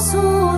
诉。